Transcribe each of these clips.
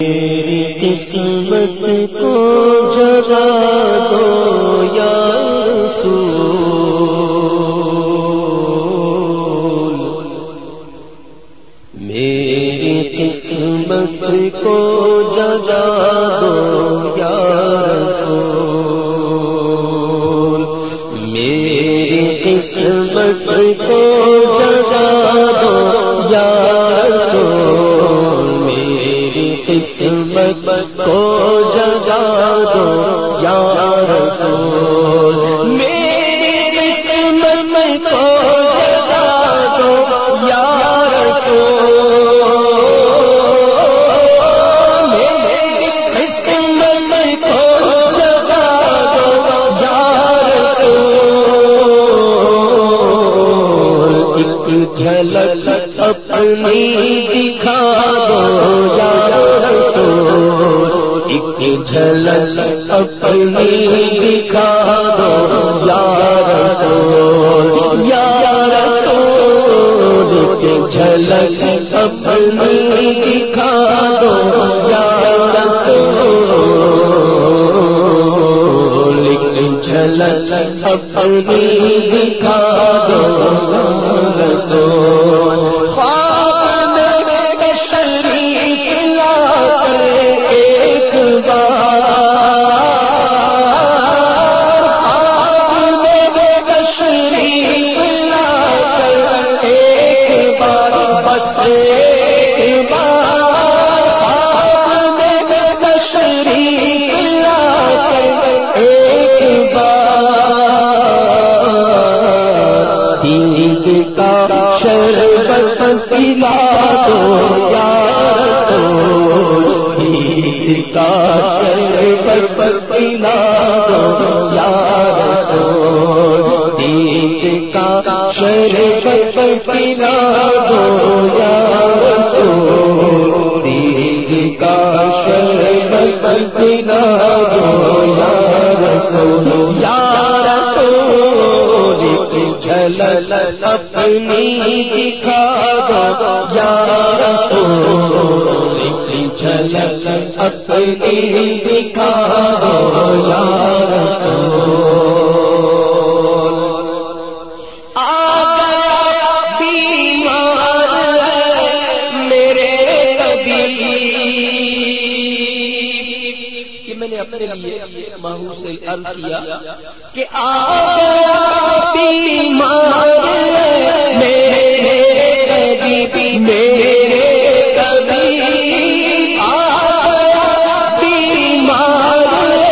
میری قسمت کو جگا دو یا رسول۔ میری قسمت کو جگا دو یا رسول۔ میری قسمت کو جگا دو یا رسول۔ قسمت کو جگا دو یا رسول۔ میری قسمت کو جگا دو یا رسول۔ میری قسمت کو جگا دو یا رسول۔ ایک جھلک اپنی دکھا رسول جھلک اپنی دکھا دو یا رسول یا رسول جھلک اپنی دکھا دو یا رسول جھلک اپنی دکھا دو پلا دو یا رسول دید کا پلا دو یا کا پلا دو یا رسول دید کا شربت پلا دو یا رسول یا رسول جھلک اپنی دکھا دو، یا رسول جھلک اپنی دکھا دو، یا رسول لیے ماہو سے عرض کیا کہ آ میرے نبی، میرے کبھی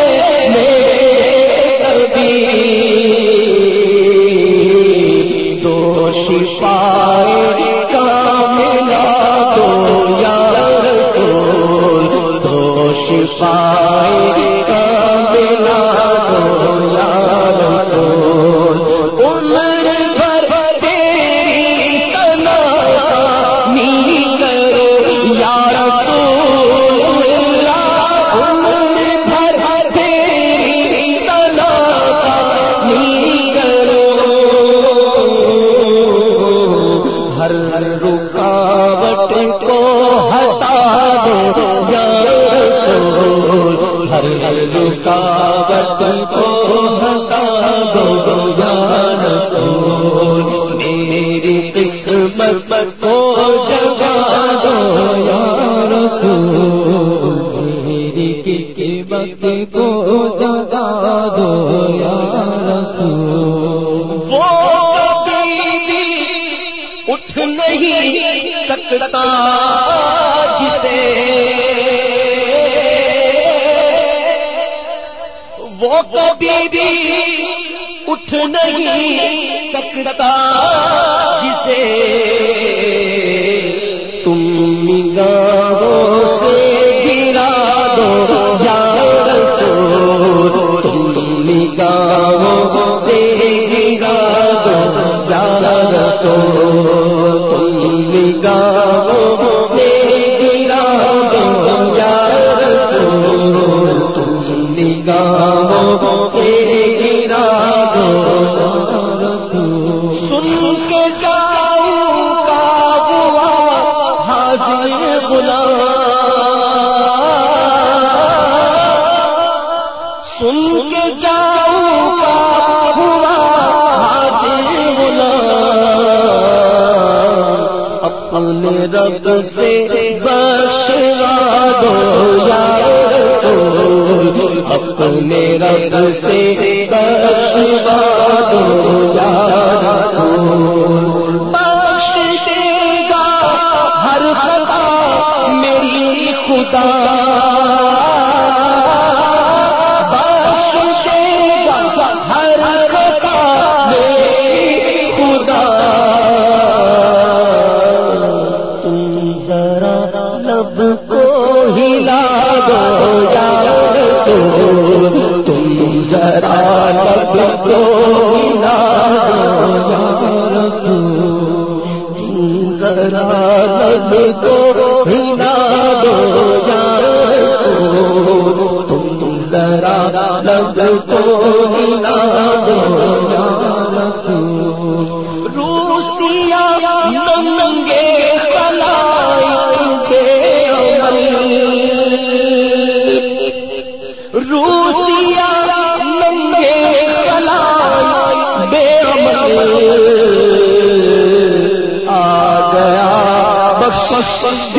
میرے کبھی۔ تو شفائے کو ہٹا دو یا رسول میری قسمت کو جگا دو یا رسول میری قسمت کو جگا دو یا رسول وہ اٹھ نہیں سکتا جسے وہ کبھی بھی اٹھ نہیں سکتا جسے رب سے بخشوا دو یا رسول، اپنے رب سے بخشوا دو یا رسول۔ بخش دے گا ہر خطا میری خدا۔ تم ذرا لب تم ذرا لب کو دو تم ذرا دو بخشش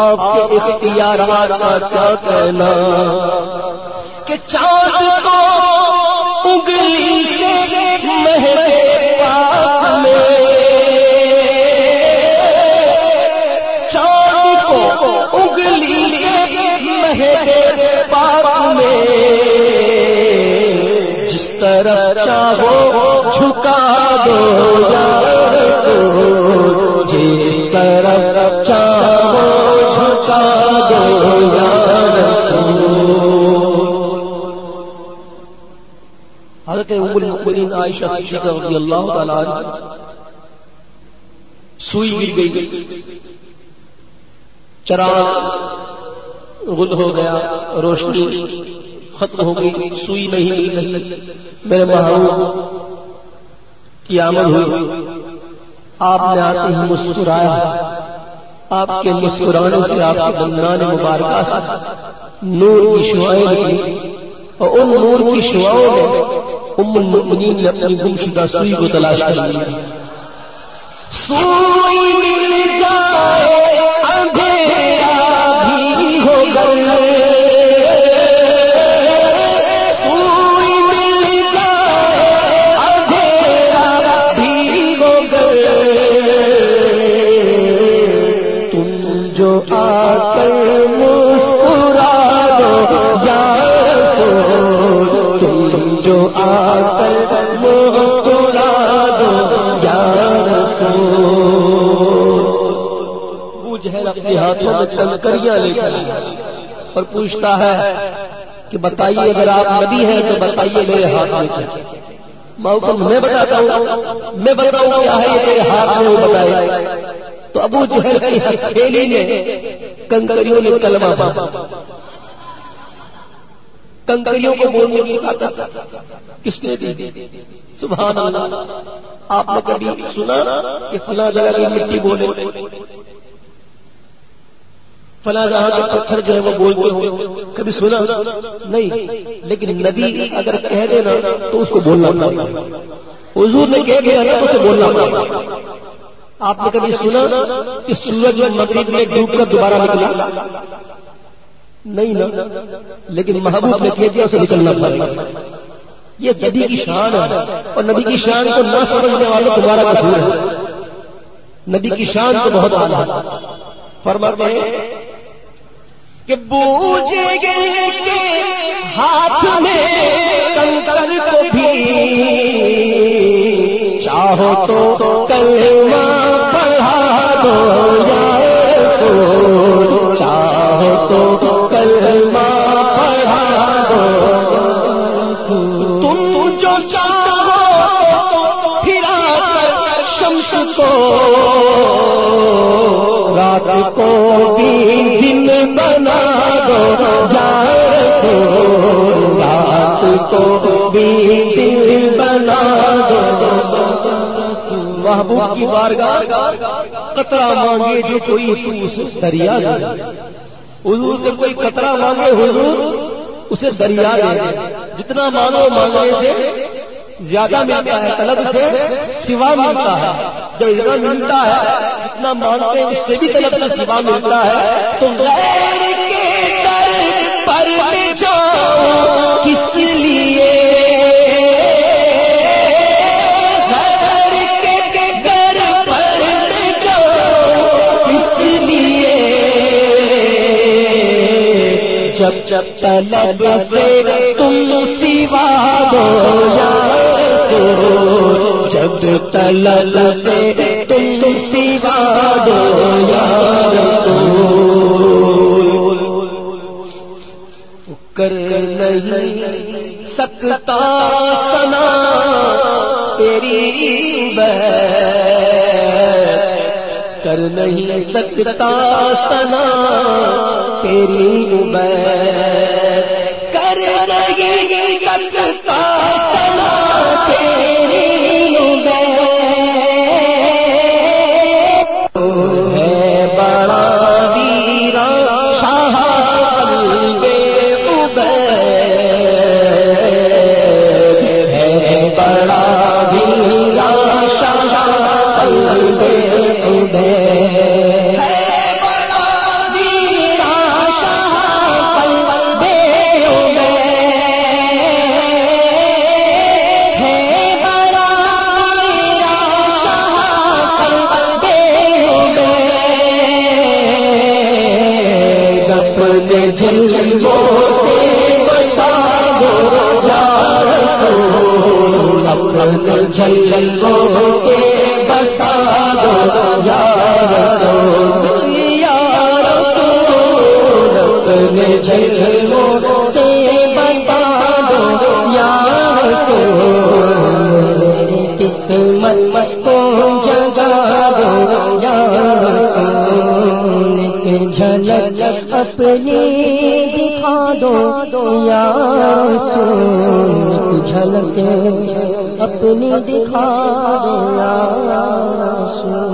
آپ کے اختیارات کا کیا کہنا کہ چاند کو انگلی سے مہرے پاک میں چاند کو انگلی سے مہرے پاک میں جس طرح چاہو جھکا دو جس طرح چاہو حضرت ام المؤمنین عائشہ صدیقہ رضی اللہ تعالی عنہ، سوئی گر گئی، چراغ غل ہو گیا، روشنی ختم ہو گئی، سوئی نہیں نہیں میرے محبوب کی آمد ہوئی۔ آپ نے آتے ہی مسکرایا۔ آپ کے مسکرانے سے آپ کے بندران مبارکہ سے نور کی شعائیں نکلی اور ان نور کی شعاؤں میں ام المؤمنین نے اپنی گم شدہ سوئی کو تلاش کر لیا سوئی مل جائے، اندھیرا بھی ہو گئے سوئی مل جائے، اندھیرا بھی ہو گئے تم جو آ کر اپنے ہاتھوں میں کنکریاں لے کر اور پوچھتا ہے کہ بتائیے اگر آپ نبی ہیں تو بتائیے میرے ہاتھ میں کیا محکم میں بتاتا ہوں، میں بتاؤں کیا ہے یہ میرے ہاتھ میں وہ بتائے تو ابو جہل کی ہتھیلی نے، کنکریوں نے کلمہ پا کنکریوں کو بولنے کی طاقت کس نے دی؟ سبحان اللہ۔ آپ نے کبھی سنا کہ فلاں جگہ کی مٹی بولے؟ فلاں جہاں کے پتھر جو ہے وہ بولتے ہوں۔ کبھی سنا؟ نہیں۔ لیکن نبی اگر کہہ دے نا تو اس کو بولنا پڑتا حضور نے کہہ دیا نا تو اسے بولنا پڑتا آپ نے کبھی سنا کہ سورج مغرب میں ڈوب کر دوبارہ نکلا؟ نہیں نا، لیکن محبوب نے کہہ دیا اسے نکلنا پڑے۔ یہ نبی کی شان ہے اور نبی کی شان کو نہ سمجھنے والے تمہارا قصور ہے۔ نبی کی شان تو بہت اعلیٰ فرماتے ہیں کہ بوجھے گئے کے ہاتھ میں کنکر کو بھی، چاہو تو کلمہ رات کو بھی دن بنا دو محبوب کی بارگاہ قطرہ مانگے جو کوئی تو دریا حضور سے کوئی قطرہ مانگے حضور اسے دریا دے جتنا مانگو مانگنے سے زیادہ ملتا ہے، طلب سے سوا ملتا ہے۔ جب اتنا ملتا ہے، جتنا مانگتے ہیں، اس سے بھی طلب سے سوا ملتا ہے۔ تو غیر کے در پر کس لیے؟ غیر کے در پر جاؤ کس لیے؟ جب جب طلب سے تم سوا دو یا جب طلب سے تم سوا دو کر نہیں سکتا سنا تیری کر نہیں سکتا سنا تیری کر نہیں سکتا رسول اپنے سے بسا یا رسول یا رسول، اپنے سے بسا دو یا رسول۔ قسمت کو جگا دو یا رسول۔ جھلک اپنی دکھا دو یا رسول۔ جھلک اپنی دکھا دو رسول